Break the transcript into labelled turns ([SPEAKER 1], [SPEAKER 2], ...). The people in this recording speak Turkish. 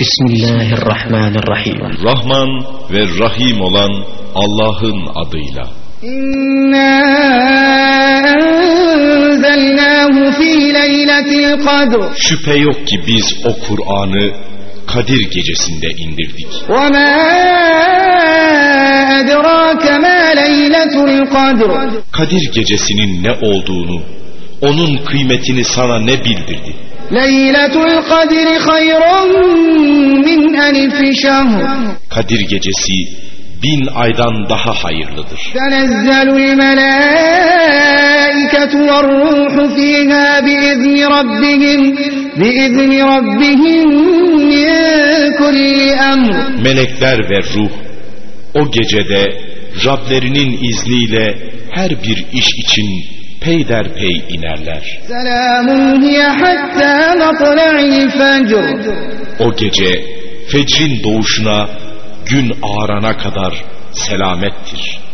[SPEAKER 1] Bismillahirrahmanirrahim.
[SPEAKER 2] Rahman ve Rahim olan Allah'ın adıyla.
[SPEAKER 3] İnna enzelnahu fi leyletil kadr.
[SPEAKER 2] Şüphe yok ki biz o Kur'an'ı Kadir gecesinde indirdik.
[SPEAKER 3] Ve ma edrake ma leyletul kadr.
[SPEAKER 2] Kadir gecesinin ne olduğunu, onun kıymetini sana ne bildirdi?
[SPEAKER 3] Leyletul kadri hayrun
[SPEAKER 2] Kadir gecesi bin aydan daha hayırlıdır. Melekler ve ruh o gecede Rablerinin izniyle her bir iş için peyderpey inerler.
[SPEAKER 3] Selamun hiye hatta matla'il fecr.
[SPEAKER 2] O gece fecrin doğuşuna gün ağarana kadar selamettir.